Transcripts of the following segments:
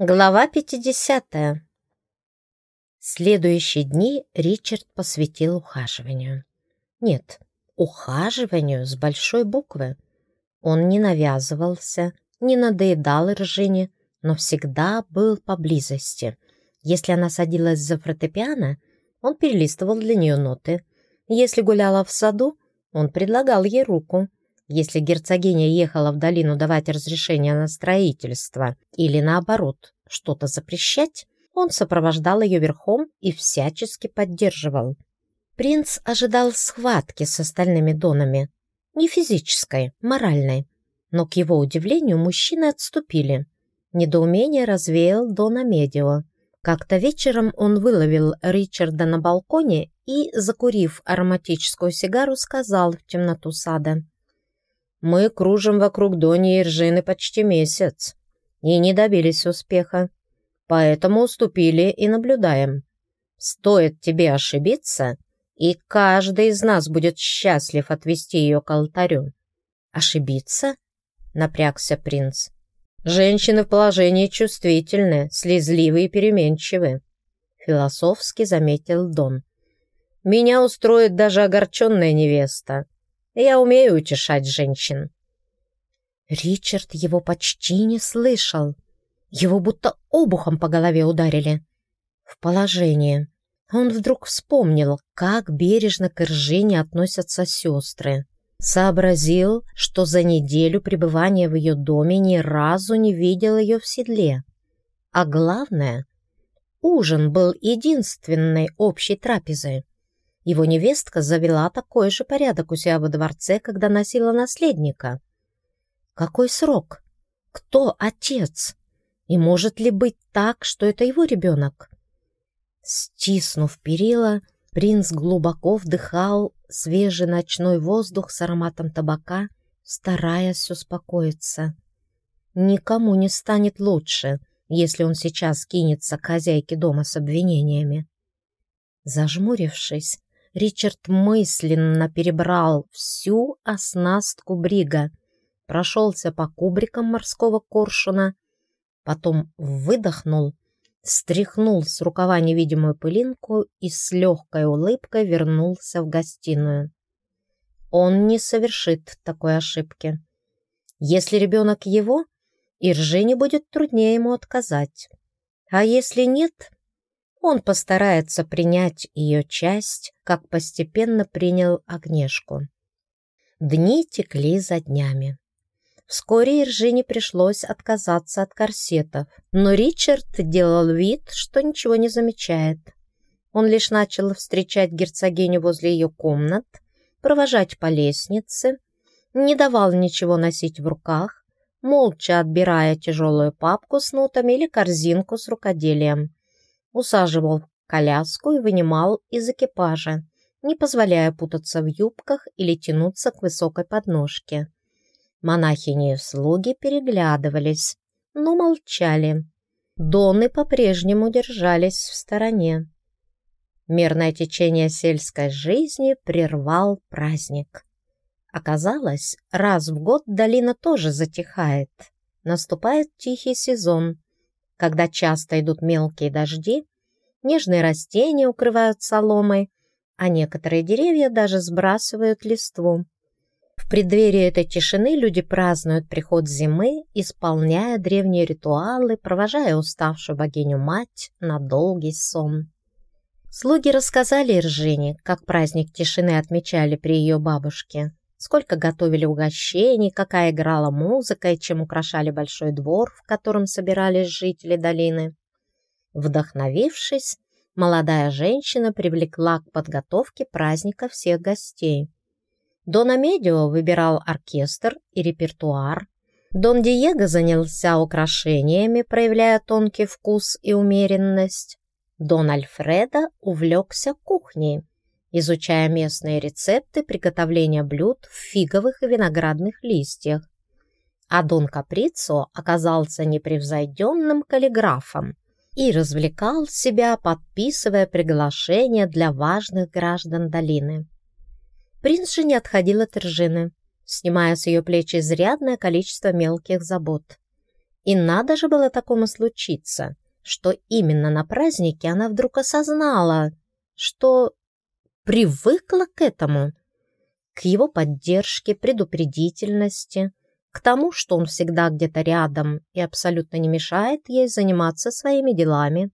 Глава 50. Следующие дни Ричард посвятил ухаживанию. Нет, ухаживанию с большой буквы. Он не навязывался, не надоедал Ржине, но всегда был поблизости. Если она садилась за фортепиано, он перелистывал для нее ноты. Если гуляла в саду, он предлагал ей руку. Если герцогиня ехала в долину давать разрешение на строительство или, наоборот, что-то запрещать, он сопровождал ее верхом и всячески поддерживал. Принц ожидал схватки с остальными донами. Не физической, моральной. Но, к его удивлению, мужчины отступили. Недоумение развеял Дона Медио. Как-то вечером он выловил Ричарда на балконе и, закурив ароматическую сигару, сказал в темноту сада — мы кружим вокруг Дони и Ржины почти месяц и не добились успеха, поэтому уступили и наблюдаем. Стоит тебе ошибиться, и каждый из нас будет счастлив отвести ее к алтарю. Ошибиться? Напрягся принц. Женщины в положении чувствительны, слезливы и переменчивы. Философски заметил Дон. Меня устроит даже огорченная невеста. Я умею утешать женщин». Ричард его почти не слышал. Его будто обухом по голове ударили. В положение. Он вдруг вспомнил, как бережно к Иржине относятся сестры. Сообразил, что за неделю пребывания в ее доме ни разу не видел ее в седле. А главное, ужин был единственной общей трапезой. Его невестка завела такой же порядок у себя во дворце, когда носила наследника. Какой срок? Кто отец? И может ли быть так, что это его ребенок? Стиснув перила, принц глубоко вдыхал свежий ночной воздух с ароматом табака, стараясь успокоиться. Никому не станет лучше, если он сейчас кинется к хозяйке дома с обвинениями. Зажмурившись, Ричард мысленно перебрал всю оснастку брига, прошелся по кубрикам морского коршуна, потом выдохнул, стряхнул с рукава невидимую пылинку и с легкой улыбкой вернулся в гостиную. Он не совершит такой ошибки. Если ребенок его, Иржине будет труднее ему отказать. А если нет, он постарается принять ее часть, как постепенно принял Огнешку. Дни текли за днями. Вскоре Иржине пришлось отказаться от корсетов, но Ричард делал вид, что ничего не замечает. Он лишь начал встречать герцогиню возле ее комнат, провожать по лестнице, не давал ничего носить в руках, молча отбирая тяжелую папку с нотами или корзинку с рукоделием усаживал коляску и вынимал из экипажа, не позволяя путаться в юбках или тянуться к высокой подножке. Монахини и слуги переглядывались, но молчали. Доны по-прежнему держались в стороне. Мерное течение сельской жизни прервал праздник. Оказалось, раз в год долина тоже затихает. Наступает тихий сезон, когда часто идут мелкие дожди, нежные растения укрывают соломой, а некоторые деревья даже сбрасывают листву. В преддверии этой тишины люди празднуют приход зимы, исполняя древние ритуалы, провожая уставшую богиню-мать на долгий сон. Слуги рассказали Иржине, как праздник тишины отмечали при ее бабушке сколько готовили угощений, какая играла музыка и чем украшали большой двор, в котором собирались жители долины. Вдохновившись, молодая женщина привлекла к подготовке праздника всех гостей. Дон Амедио выбирал оркестр и репертуар. Дон Диего занялся украшениями, проявляя тонкий вкус и умеренность. Дон Альфредо увлекся кухней изучая местные рецепты приготовления блюд в фиговых и виноградных листьях. А Дон Каприцо оказался непревзойденным каллиграфом и развлекал себя, подписывая приглашения для важных граждан долины. Принц же не отходил от Ржины, снимая с ее плеч изрядное количество мелких забот. И надо же было такому случиться, что именно на празднике она вдруг осознала, что привыкла к этому, к его поддержке, предупредительности, к тому, что он всегда где-то рядом и абсолютно не мешает ей заниматься своими делами.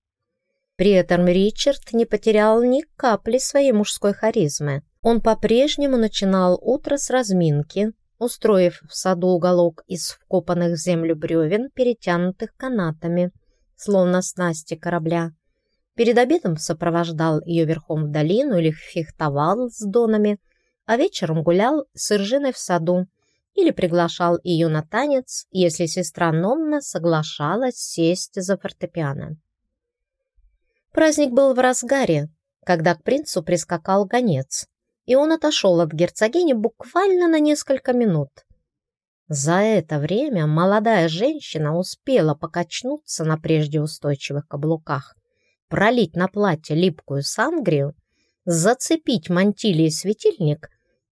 При этом Ричард не потерял ни капли своей мужской харизмы. Он по-прежнему начинал утро с разминки, устроив в саду уголок из вкопанных в землю бревен, перетянутых канатами, словно снасти корабля. Перед обедом сопровождал ее верхом в долину или фехтовал с донами, а вечером гулял с Иржиной в саду или приглашал ее на танец, если сестра Нонна соглашалась сесть за фортепиано. Праздник был в разгаре, когда к принцу прискакал гонец, и он отошел от герцогини буквально на несколько минут. За это время молодая женщина успела покачнуться на прежде устойчивых каблуках, пролить на платье липкую сангрию, зацепить мантилией светильник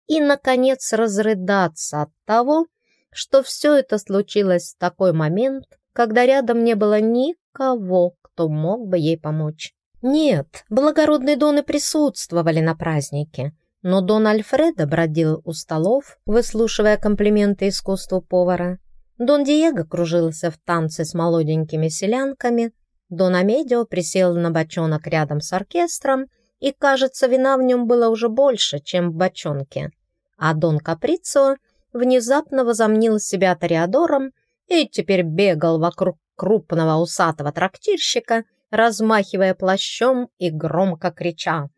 и, наконец, разрыдаться от того, что все это случилось в такой момент, когда рядом не было никого, кто мог бы ей помочь. Нет, благородные доны присутствовали на празднике, но Дон Альфредо бродил у столов, выслушивая комплименты искусству повара. Дон Диего кружился в танце с молоденькими селянками. Дон Амедио присел на бочонок рядом с оркестром, и, кажется, вина в нем было уже больше, чем в бочонке. А Дон Каприцо внезапно возомнил себя Тореадором и теперь бегал вокруг крупного усатого трактирщика, размахивая плащом и громко крича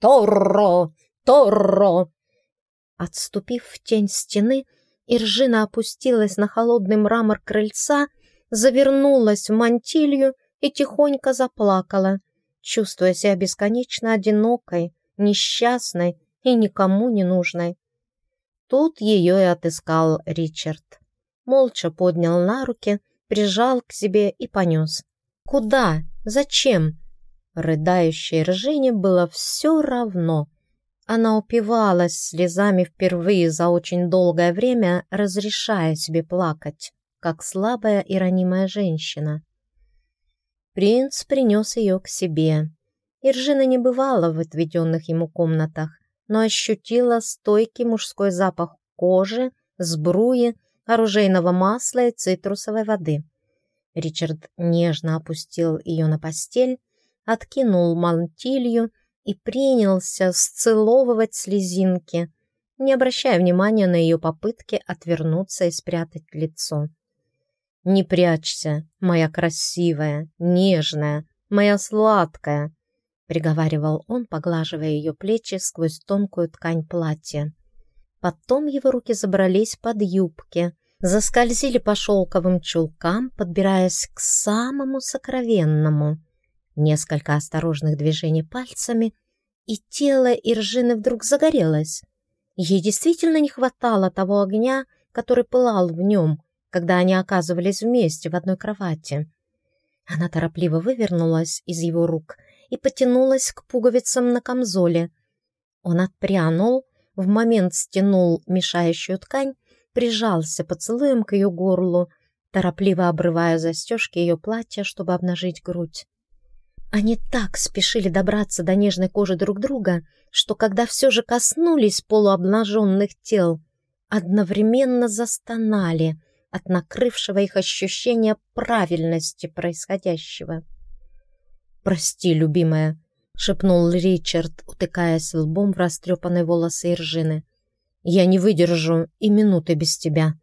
«Торро! Торро!» Отступив в тень стены, Иржина опустилась на холодный мрамор крыльца, завернулась в мантилью и тихонько заплакала, чувствуя себя бесконечно одинокой, несчастной и никому не нужной. Тут ее и отыскал Ричард. Молча поднял на руки, прижал к себе и понес. «Куда? Зачем?» Рыдающей Ржине было все равно. Она упивалась слезами впервые за очень долгое время, разрешая себе плакать, как слабая и ранимая женщина. Принц принес ее к себе. Иржина не бывала в отведенных ему комнатах, но ощутила стойкий мужской запах кожи, сбруи, оружейного масла и цитрусовой воды. Ричард нежно опустил ее на постель, откинул мантилью и принялся сцеловывать слезинки, не обращая внимания на ее попытки отвернуться и спрятать лицо. «Не прячься, моя красивая, нежная, моя сладкая», приговаривал он, поглаживая ее плечи сквозь тонкую ткань платья. Потом его руки забрались под юбки, заскользили по шелковым чулкам, подбираясь к самому сокровенному — Несколько осторожных движений пальцами, и тело Иржины вдруг загорелось. Ей действительно не хватало того огня, который пылал в нем, когда они оказывались вместе в одной кровати. Она торопливо вывернулась из его рук и потянулась к пуговицам на камзоле. Он отпрянул, в момент стянул мешающую ткань, прижался поцелуем к ее горлу, торопливо обрывая застежки ее платья, чтобы обнажить грудь. Они так спешили добраться до нежной кожи друг друга, что когда все же коснулись полуобнаженных тел, одновременно застонали от накрывшего их ощущения правильности происходящего. «Прости, любимая», — шепнул Ричард, утыкаясь лбом в растрепанные волосы Иржины. «Я не выдержу и минуты без тебя».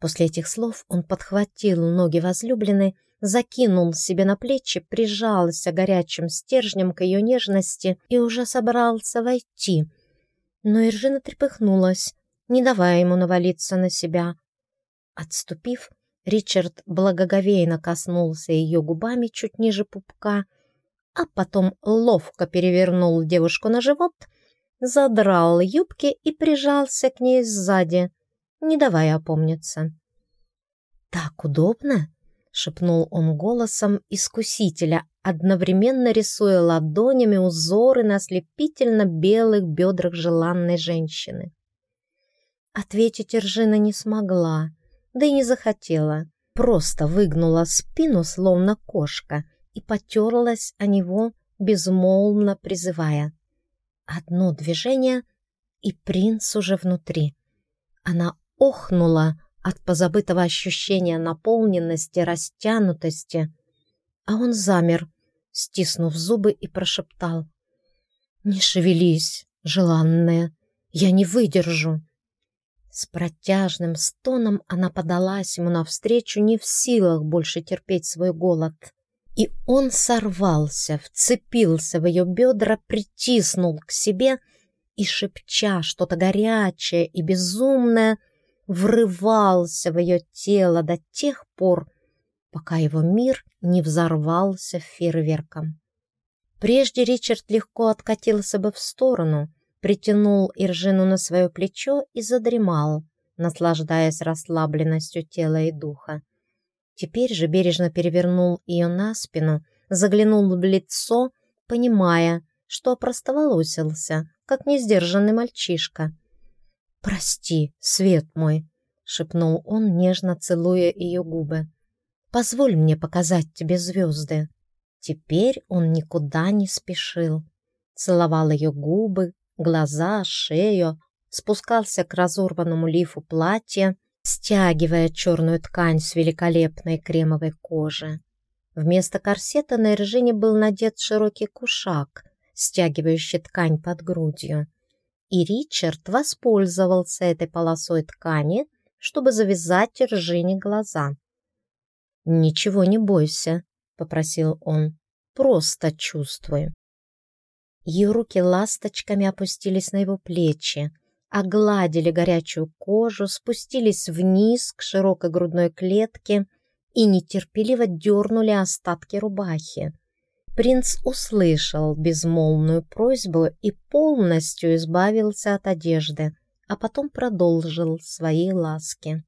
После этих слов он подхватил ноги возлюбленной, закинул себе на плечи, прижался горячим стержнем к ее нежности и уже собрался войти. Но Иржина трепыхнулась, не давая ему навалиться на себя. Отступив, Ричард благоговейно коснулся ее губами чуть ниже пупка, а потом ловко перевернул девушку на живот, задрал юбки и прижался к ней сзади, не давая опомниться. «Так удобно!» — шепнул он голосом искусителя, одновременно рисуя ладонями узоры на ослепительно белых бедрах желанной женщины. Ответить Ржина не смогла, да и не захотела. просто выгнула спину, словно кошка, и потерлась о него, безмолвно призывая. Одно движение, и принц уже внутри. Она охнула от позабытого ощущения наполненности, растянутости, а он замер, стиснув зубы и прошептал. «Не шевелись, желанная, я не выдержу». С протяжным стоном она подалась ему навстречу, не в силах больше терпеть свой голод. И он сорвался, вцепился в ее бедра, притиснул к себе и, шепча что-то горячее и безумное, врывался в ее тело до тех пор, пока его мир не взорвался фейерверком. Прежде Ричард легко откатился бы в сторону, притянул Иржину на свое плечо и задремал, наслаждаясь расслабленностью тела и духа. Теперь же бережно перевернул ее на спину, заглянул в лицо, понимая, что опростоволосился, как несдержанный мальчишка. «Прости, свет мой», — шепнул он, нежно целуя ее губы. «Позволь мне показать тебе звезды». Теперь он никуда не спешил. Целовал ее губы, глаза, шею, спускался к разорванному лифу платья, стягивая черную ткань с великолепной кремовой кожи. Вместо корсета на Эржине был надет широкий кушак, стягивающий ткань под грудью. И Ричард воспользовался этой полосой ткани, чтобы завязать Эржине глаза. «Ничего не бойся», — попросил он, — «просто чувствуй». Ее руки ласточками опустились на его плечи, огладили горячую кожу, спустились вниз к широкой грудной клетке и нетерпеливо дернули остатки рубахи. Принц услышал безмолвную просьбу и полностью избавился от одежды, а потом продолжил свои ласки.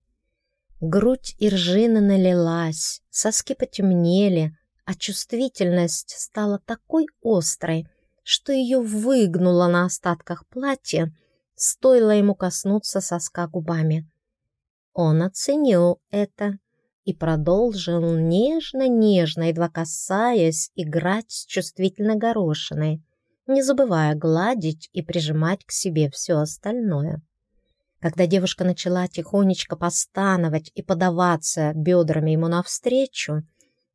Грудь Иржины налилась, соски потемнели, а чувствительность стала такой острой, что ее выгнуло на остатках платья, стоило ему коснуться соска губами. Он оценил это и продолжил нежно-нежно, едва касаясь, играть с чувствительной горошиной, не забывая гладить и прижимать к себе все остальное. Когда девушка начала тихонечко постановать и подаваться бедрами ему навстречу,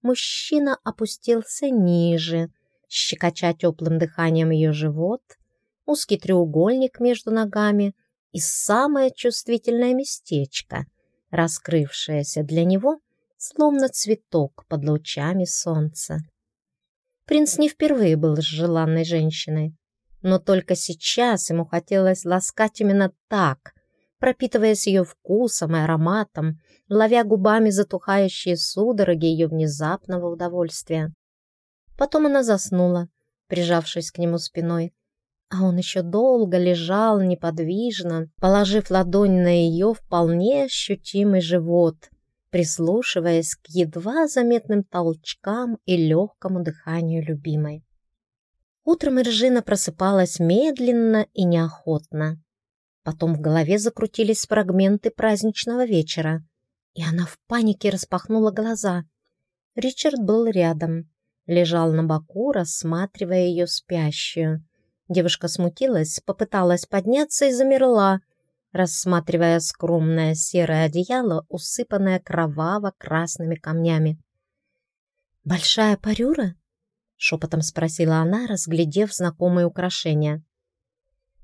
мужчина опустился ниже, щекоча теплым дыханием ее живот, узкий треугольник между ногами и самое чувствительное местечко, раскрывшееся для него, словно цветок под лучами солнца. Принц не впервые был с желанной женщиной, но только сейчас ему хотелось ласкать именно так, пропитываясь ее вкусом и ароматом, ловя губами затухающие судороги ее внезапного удовольствия. Потом она заснула, прижавшись к нему спиной, а он еще долго лежал неподвижно, положив ладонь на ее вполне ощутимый живот, прислушиваясь к едва заметным толчкам и легкому дыханию любимой. Утром Иржина просыпалась медленно и неохотно. Потом в голове закрутились фрагменты праздничного вечера, и она в панике распахнула глаза. Ричард был рядом лежал на боку, рассматривая ее спящую. Девушка смутилась, попыталась подняться и замерла, рассматривая скромное серое одеяло, усыпанное кроваво-красными камнями. «Большая парюра?» — шепотом спросила она, разглядев знакомые украшения.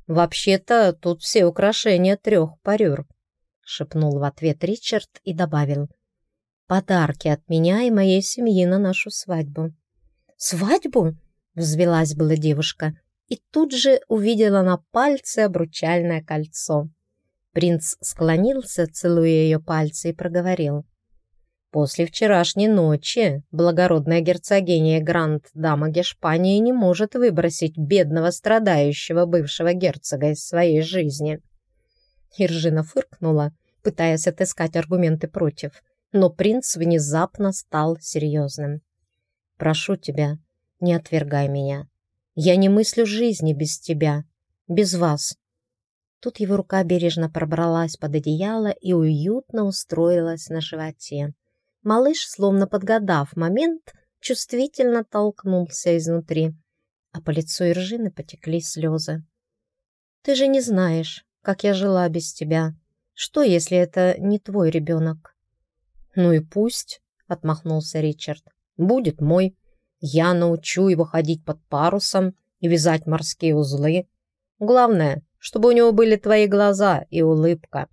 «Вообще-то тут все украшения трех парюр», — шепнул в ответ Ричард и добавил. «Подарки от меня и моей семьи на нашу свадьбу». «Свадьбу?» — взвелась была девушка и тут же увидела на пальце обручальное кольцо. Принц склонился, целуя ее пальцы, и проговорил. «После вчерашней ночи благородная герцогиня Гранд-дама Гешпании не может выбросить бедного страдающего бывшего герцога из своей жизни». Иржина фыркнула, пытаясь отыскать аргументы против, но принц внезапно стал серьезным. Прошу тебя, не отвергай меня. Я не мыслю жизни без тебя, без вас». Тут его рука бережно пробралась под одеяло и уютно устроилась на животе. малыш, словно подгадав момент, чувствительно толкнулся изнутри, а по лицу Иржины потекли слезы. «Ты же не знаешь, как я жила без тебя. Что, если это не твой ребенок?» «Ну и пусть», — отмахнулся Ричард. «Будет мой. Я научу его ходить под парусом и вязать морские узлы. Главное, чтобы у него были твои глаза и улыбка».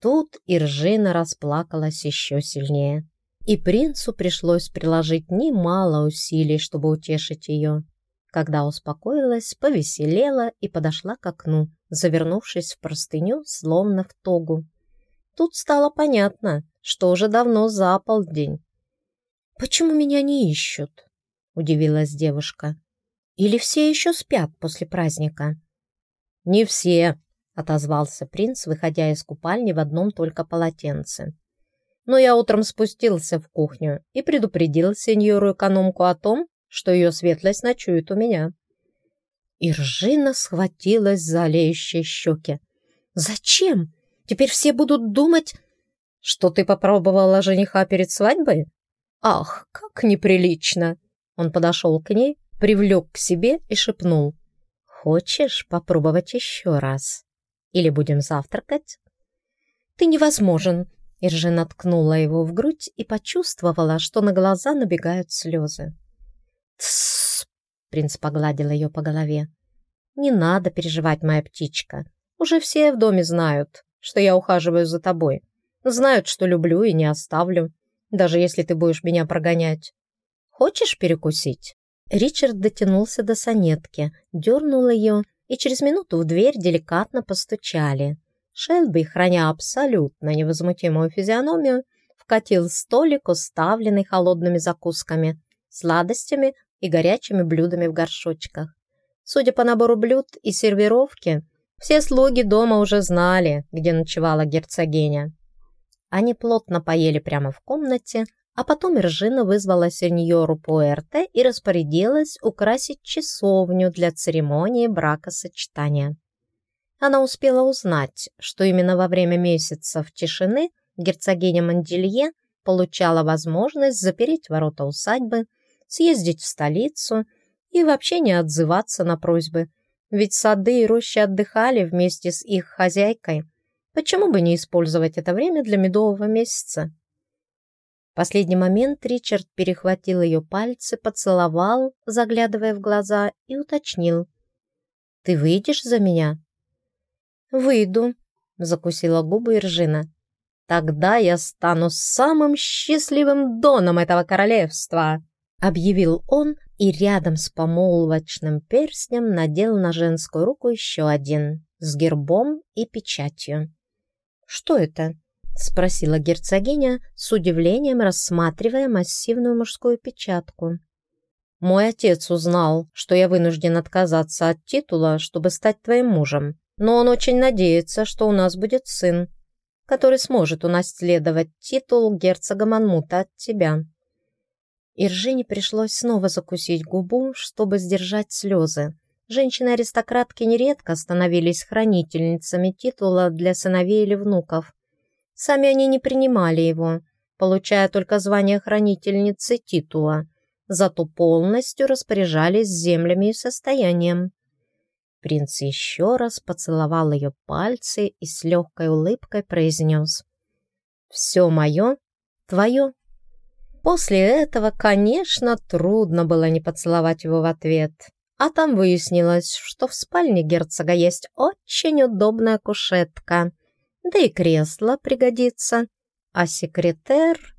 Тут Иржина расплакалась еще сильнее, и принцу пришлось приложить немало усилий, чтобы утешить ее. Когда успокоилась, повеселела и подошла к окну, завернувшись в простыню, словно в тогу. Тут стало понятно, что уже давно за полдень. «Почему меня не ищут?» — удивилась девушка. «Или все еще спят после праздника?» «Не все», — отозвался принц, выходя из купальни в одном только полотенце. «Но я утром спустился в кухню и предупредил сеньору-экономку о том, что ее светлость ночует у меня». Иржина схватилась за олеющие щеки. «Зачем? Теперь все будут думать, что ты попробовала жениха перед свадьбой? Ах, как неприлично!» Он подошел к ней, привлек к себе и шепнул. «Хочешь попробовать еще раз?» Или будем завтракать?» «Ты невозможен!» Иржина ткнула его в грудь и почувствовала, что на глаза набегают слезы. «Тссс!» — принц погладил ее по голове. «Не надо переживать, моя птичка. Уже все в доме знают, что я ухаживаю за тобой. Знают, что люблю и не оставлю, даже если ты будешь меня прогонять. Хочешь перекусить?» Ричард дотянулся до санетки, дернул ее и через минуту в дверь деликатно постучали. Шелби, храня абсолютно невозмутимую физиономию, вкатил столик, уставленный холодными закусками, сладостями и горячими блюдами в горшочках. Судя по набору блюд и сервировке, все слуги дома уже знали, где ночевала герцогиня. Они плотно поели прямо в комнате, а потом Ржина вызвала сеньору Пуэрте и распорядилась украсить часовню для церемонии бракосочетания. Она успела узнать, что именно во время месяцев тишины герцогиня Манделье получала возможность запереть ворота усадьбы, съездить в столицу и вообще не отзываться на просьбы, ведь сады и рощи отдыхали вместе с их хозяйкой. Почему бы не использовать это время для медового месяца? В последний момент Ричард перехватил ее пальцы, поцеловал, заглядывая в глаза, и уточнил. «Ты выйдешь за меня?» «Выйду», — закусила губы Иржина. «Тогда я стану самым счастливым доном этого королевства», — объявил он и рядом с помолвочным перстнем надел на женскую руку еще один с гербом и печатью. «Что это?» — спросила герцогиня, с удивлением рассматривая массивную мужскую печатку. «Мой отец узнал, что я вынужден отказаться от титула, чтобы стать твоим мужем, но он очень надеется, что у нас будет сын, который сможет унаследовать титул герцога Манмута от тебя». Иржине пришлось снова закусить губу, чтобы сдержать слезы. Женщины-аристократки нередко становились хранительницами титула для сыновей или внуков, Сами они не принимали его, получая только звание хранительницы титула, зато полностью распоряжались землями и состоянием. Принц еще раз поцеловал ее пальцы и с легкой улыбкой произнес «Все мое, твое». После этого, конечно, трудно было не поцеловать его в ответ. А там выяснилось, что в спальне герцога есть очень удобная кушетка — да и кресло пригодится. А секретер